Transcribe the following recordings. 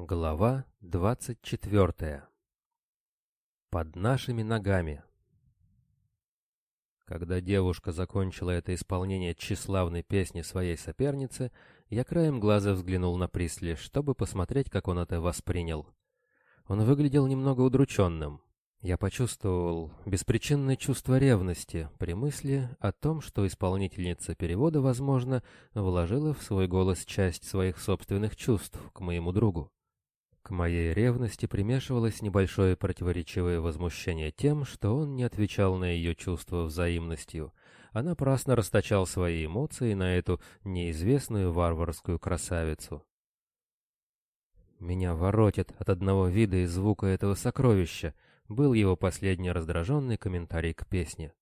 Глава двадцать четвертая. Под нашими ногами. Когда девушка закончила это исполнение тщеславной песни своей соперницы, я краем глаза взглянул на Присли, чтобы посмотреть, как он это воспринял. Он выглядел немного удрученным. Я почувствовал беспричинное чувство ревности при мысли о том, что исполнительница перевода, возможно, вложила в свой голос часть своих собственных чувств к моему другу. К моей ревности примешивалось небольшое противоречивое возмущение тем, что он не отвечал на ее чувства взаимностью, а напрасно расточал свои эмоции на эту неизвестную варварскую красавицу. «Меня воротит от одного вида и звука этого сокровища», был его последний раздраженный комментарий к песне.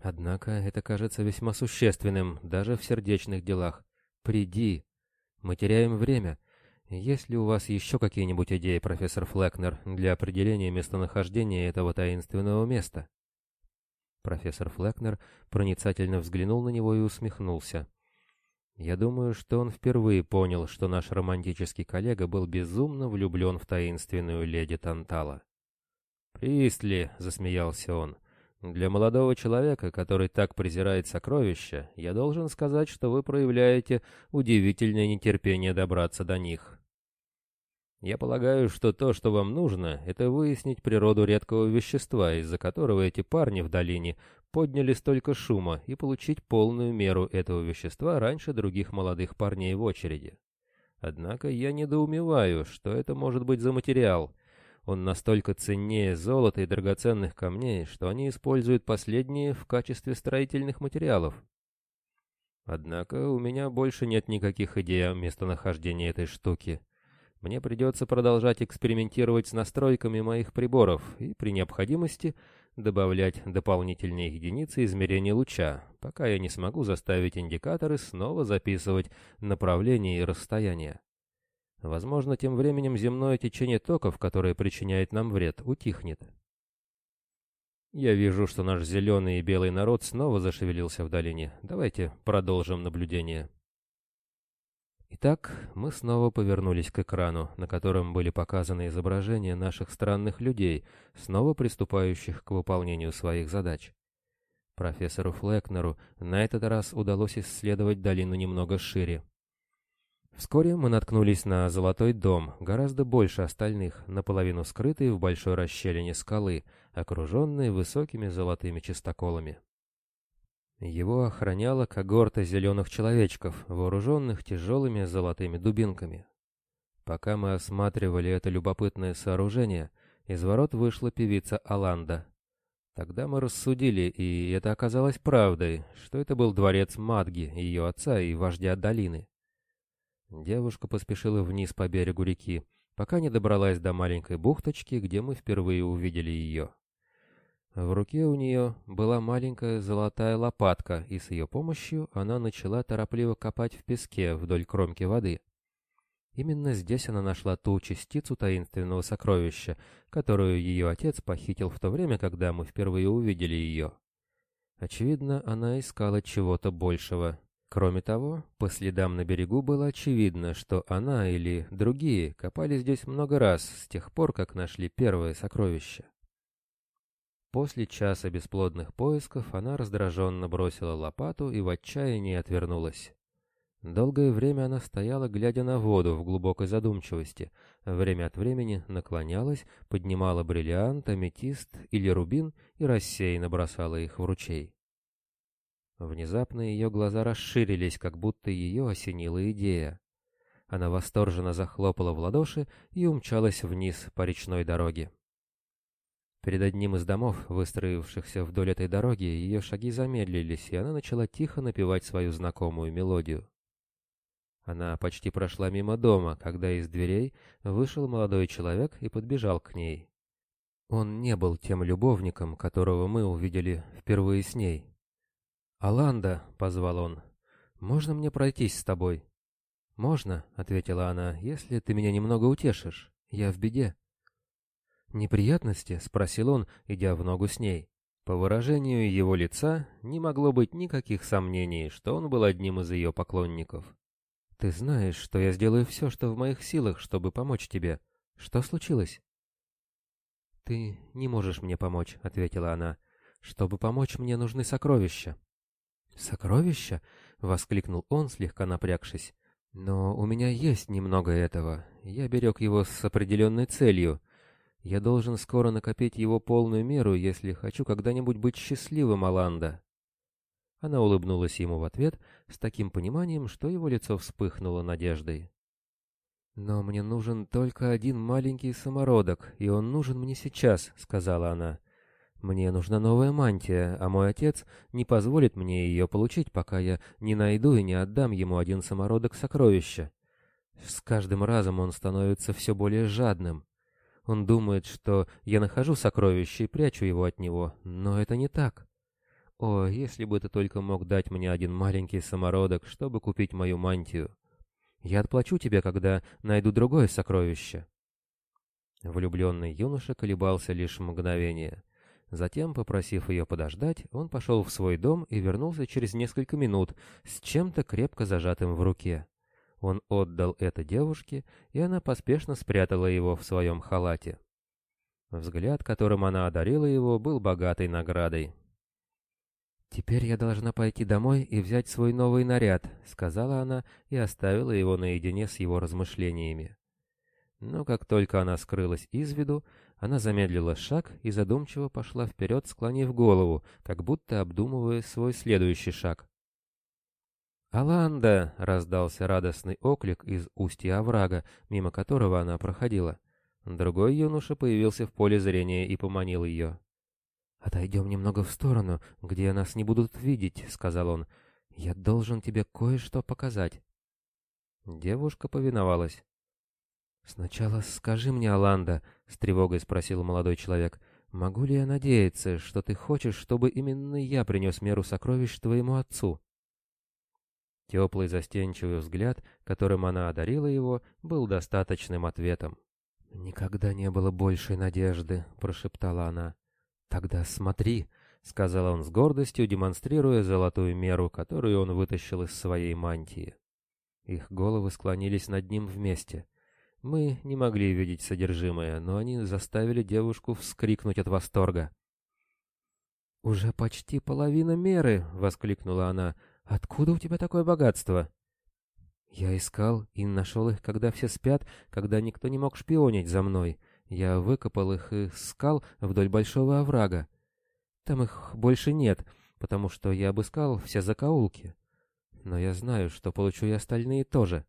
Однако это кажется весьма существенным, даже в сердечных делах. «Приди! Мы теряем время!» Есть ли у вас еще какие-нибудь идеи, профессор Флекнер, для определения местонахождения этого таинственного места? Профессор Флекнер проницательно взглянул на него и усмехнулся. Я думаю, что он впервые понял, что наш романтический коллега был безумно влюблен в таинственную леди Тантала. «Пристли», — засмеялся он, — «для молодого человека, который так презирает сокровища, я должен сказать, что вы проявляете удивительное нетерпение добраться до них». Я полагаю, что то, что вам нужно, это выяснить природу редкого вещества, из-за которого эти парни в долине подняли столько шума, и получить полную меру этого вещества раньше других молодых парней в очереди. Однако я недоумеваю, что это может быть за материал. Он настолько ценнее золота и драгоценных камней, что они используют последние в качестве строительных материалов. Однако у меня больше нет никаких идей о местонахождении этой штуки. Мне придется продолжать экспериментировать с настройками моих приборов и при необходимости добавлять дополнительные единицы измерения луча, пока я не смогу заставить индикаторы снова записывать направление и расстояние. Возможно, тем временем земное течение токов, которое причиняет нам вред, утихнет. Я вижу, что наш зеленый и белый народ снова зашевелился в долине. Давайте продолжим наблюдение. Итак, мы снова повернулись к экрану, на котором были показаны изображения наших странных людей, снова приступающих к выполнению своих задач. Профессору Флекнеру на этот раз удалось исследовать долину немного шире. Вскоре мы наткнулись на золотой дом, гораздо больше остальных, наполовину скрытый в большой расщелине скалы, окруженный высокими золотыми чистоколами. Его охраняла когорта зеленых человечков, вооруженных тяжелыми золотыми дубинками. Пока мы осматривали это любопытное сооружение, из ворот вышла певица Аланда. Тогда мы рассудили, и это оказалось правдой, что это был дворец Мадги, ее отца и вождя долины. Девушка поспешила вниз по берегу реки, пока не добралась до маленькой бухточки, где мы впервые увидели ее. В руке у нее была маленькая золотая лопатка, и с ее помощью она начала торопливо копать в песке вдоль кромки воды. Именно здесь она нашла ту частицу таинственного сокровища, которую ее отец похитил в то время, когда мы впервые увидели ее. Очевидно, она искала чего-то большего. Кроме того, по следам на берегу было очевидно, что она или другие копали здесь много раз с тех пор, как нашли первое сокровище. После часа бесплодных поисков она раздраженно бросила лопату и в отчаянии отвернулась. Долгое время она стояла, глядя на воду в глубокой задумчивости, время от времени наклонялась, поднимала бриллиант, аметист или рубин и рассеянно бросала их в ручей. Внезапно ее глаза расширились, как будто ее осенила идея. Она восторженно захлопала в ладоши и умчалась вниз по речной дороге. Перед одним из домов, выстроившихся вдоль этой дороги, ее шаги замедлились, и она начала тихо напевать свою знакомую мелодию. Она почти прошла мимо дома, когда из дверей вышел молодой человек и подбежал к ней. Он не был тем любовником, которого мы увидели впервые с ней. «Аланда», — позвал он, — «можно мне пройтись с тобой?» «Можно», — ответила она, — «если ты меня немного утешишь. Я в беде». «Неприятности?» — спросил он, идя в ногу с ней. По выражению его лица не могло быть никаких сомнений, что он был одним из ее поклонников. Ты знаешь, что я сделаю все, что в моих силах, чтобы помочь тебе. Что случилось?» «Ты не можешь мне помочь», — ответила она. «Чтобы помочь, мне нужны сокровища». «Сокровища?» — воскликнул он, слегка напрягшись. «Но у меня есть немного этого. Я берег его с определенной целью. Я должен скоро накопить его полную меру, если хочу когда-нибудь быть счастливым, Аланда». Она улыбнулась ему в ответ с таким пониманием, что его лицо вспыхнуло надеждой. «Но мне нужен только один маленький самородок, и он нужен мне сейчас», — сказала она. «Мне нужна новая мантия, а мой отец не позволит мне ее получить, пока я не найду и не отдам ему один самородок сокровища. С каждым разом он становится все более жадным. Он думает, что я нахожу сокровище и прячу его от него, но это не так. О, если бы ты только мог дать мне один маленький самородок, чтобы купить мою мантию. Я отплачу тебе, когда найду другое сокровище. Влюбленный юноша колебался лишь мгновение. Затем, попросив ее подождать, он пошел в свой дом и вернулся через несколько минут с чем-то крепко зажатым в руке. Он отдал это девушке, и она поспешно спрятала его в своем халате. Взгляд, которым она одарила его, был богатой наградой. «Теперь я должна пойти домой и взять свой новый наряд», — сказала она и оставила его наедине с его размышлениями. Но как только она скрылась из виду, она замедлила шаг и задумчиво пошла вперед, склонив голову, как будто обдумывая свой следующий шаг. «Аланда!» — раздался радостный оклик из устья оврага, мимо которого она проходила. Другой юноша появился в поле зрения и поманил ее. «Отойдем немного в сторону, где нас не будут видеть», — сказал он. «Я должен тебе кое-что показать». Девушка повиновалась. «Сначала скажи мне, Аланда», — с тревогой спросил молодой человек, — «могу ли я надеяться, что ты хочешь, чтобы именно я принес меру сокровищ твоему отцу?» Теплый застенчивый взгляд, которым она одарила его, был достаточным ответом. «Никогда не было большей надежды», — прошептала она. «Тогда смотри», — сказал он с гордостью, демонстрируя золотую меру, которую он вытащил из своей мантии. Их головы склонились над ним вместе. Мы не могли видеть содержимое, но они заставили девушку вскрикнуть от восторга. «Уже почти половина меры!» — воскликнула она. «Откуда у тебя такое богатство?» «Я искал и нашел их, когда все спят, когда никто не мог шпионить за мной. Я выкопал их из скал вдоль большого оврага. Там их больше нет, потому что я обыскал все закоулки. Но я знаю, что получу и остальные тоже.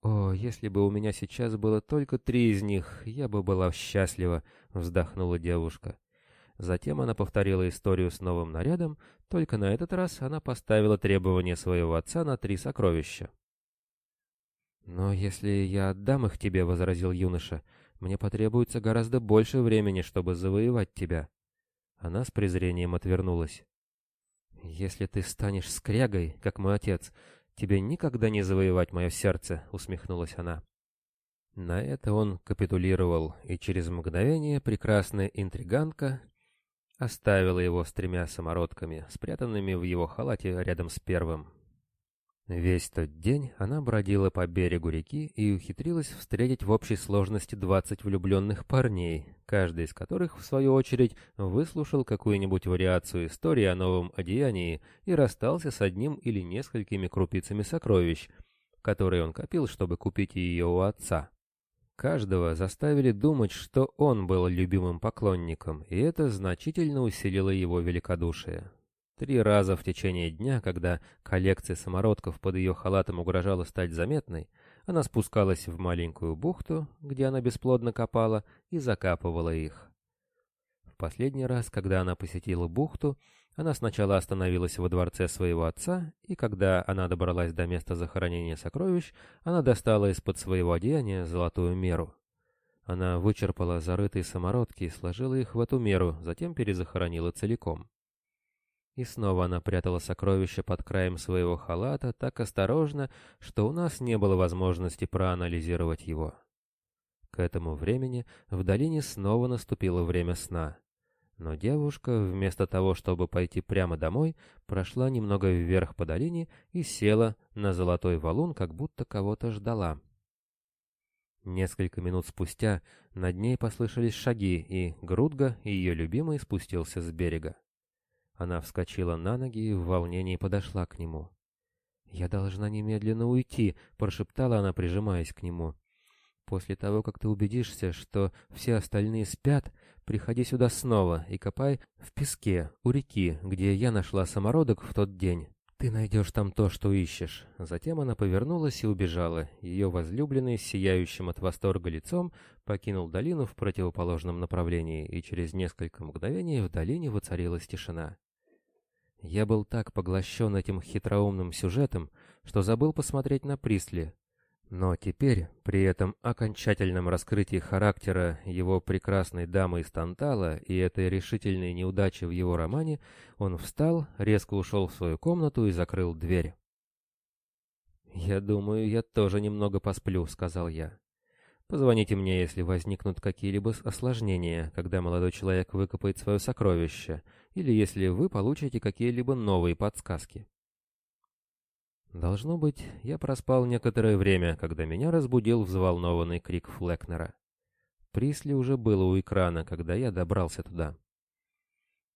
О, если бы у меня сейчас было только три из них, я бы была счастлива, вздохнула девушка. Затем она повторила историю с новым нарядом, только на этот раз она поставила требование своего отца на три сокровища. «Но если я отдам их тебе», — возразил юноша, мне потребуется гораздо больше времени, чтобы завоевать тебя. Она с презрением отвернулась. Если ты станешь скрягой, как мой отец, тебе никогда не завоевать мое сердце, усмехнулась она. На это он капитулировал, и через мгновение прекрасная интриганка оставила его с тремя самородками, спрятанными в его халате рядом с первым. Весь тот день она бродила по берегу реки и ухитрилась встретить в общей сложности двадцать влюбленных парней, каждый из которых, в свою очередь, выслушал какую-нибудь вариацию истории о новом одеянии и расстался с одним или несколькими крупицами сокровищ, которые он копил, чтобы купить ее у отца. Каждого заставили думать, что он был любимым поклонником, и это значительно усилило его великодушие. Три раза в течение дня, когда коллекция самородков под ее халатом угрожала стать заметной, она спускалась в маленькую бухту, где она бесплодно копала, и закапывала их. В последний раз, когда она посетила бухту, она сначала остановилась во дворце своего отца, и когда она добралась до места захоронения сокровищ, она достала из-под своего одеяния золотую меру. Она вычерпала зарытые самородки и сложила их в эту меру, затем перезахоронила целиком. И снова она прятала сокровища под краем своего халата так осторожно, что у нас не было возможности проанализировать его. К этому времени в долине снова наступило время сна. Но девушка, вместо того, чтобы пойти прямо домой, прошла немного вверх по долине и села на золотой валун, как будто кого-то ждала. Несколько минут спустя над ней послышались шаги, и Грудга, ее любимый, спустился с берега. Она вскочила на ноги и в волнении подошла к нему. «Я должна немедленно уйти», — прошептала она, прижимаясь к нему. «После того, как ты убедишься, что все остальные спят, приходи сюда снова и копай в песке у реки, где я нашла самородок в тот день. Ты найдешь там то, что ищешь». Затем она повернулась и убежала. Ее возлюбленный, сияющим от восторга лицом, покинул долину в противоположном направлении, и через несколько мгновений в долине воцарилась тишина. Я был так поглощен этим хитроумным сюжетом, что забыл посмотреть на Присли. Но теперь, при этом окончательном раскрытии характера его прекрасной дамы из Тантала и этой решительной неудачи в его романе, он встал, резко ушел в свою комнату и закрыл дверь. «Я думаю, я тоже немного посплю», — сказал я. «Позвоните мне, если возникнут какие-либо осложнения, когда молодой человек выкопает свое сокровище, или если вы получите какие-либо новые подсказки. Должно быть, я проспал некоторое время, когда меня разбудил взволнованный крик Флекнера. Присли уже было у экрана, когда я добрался туда.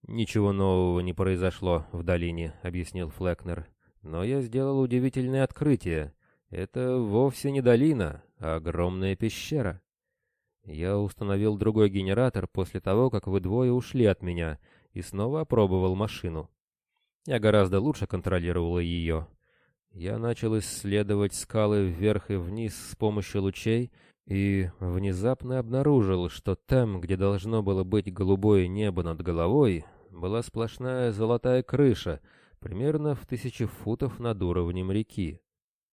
«Ничего нового не произошло в долине», — объяснил Флекнер. «Но я сделал удивительное открытие. Это вовсе не долина, а огромная пещера. Я установил другой генератор после того, как вы двое ушли от меня, и снова опробовал машину. Я гораздо лучше контролировал ее. Я начал исследовать скалы вверх и вниз с помощью лучей и внезапно обнаружил, что там, где должно было быть голубое небо над головой, была сплошная золотая крыша, примерно в тысячи футов над уровнем реки.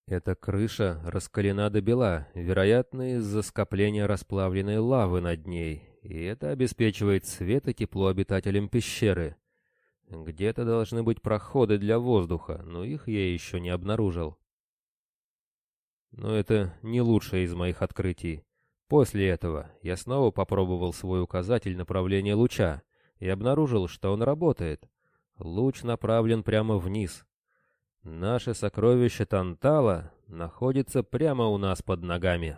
Эта крыша раскалена до бела, вероятно, из-за скопления расплавленной лавы над ней, и это обеспечивает свет и тепло обитателям пещеры. Где-то должны быть проходы для воздуха, но их я еще не обнаружил. Но это не лучшее из моих открытий. После этого я снова попробовал свой указатель направления луча и обнаружил, что он работает. Луч направлен прямо вниз. Наше сокровище Тантала находится прямо у нас под ногами.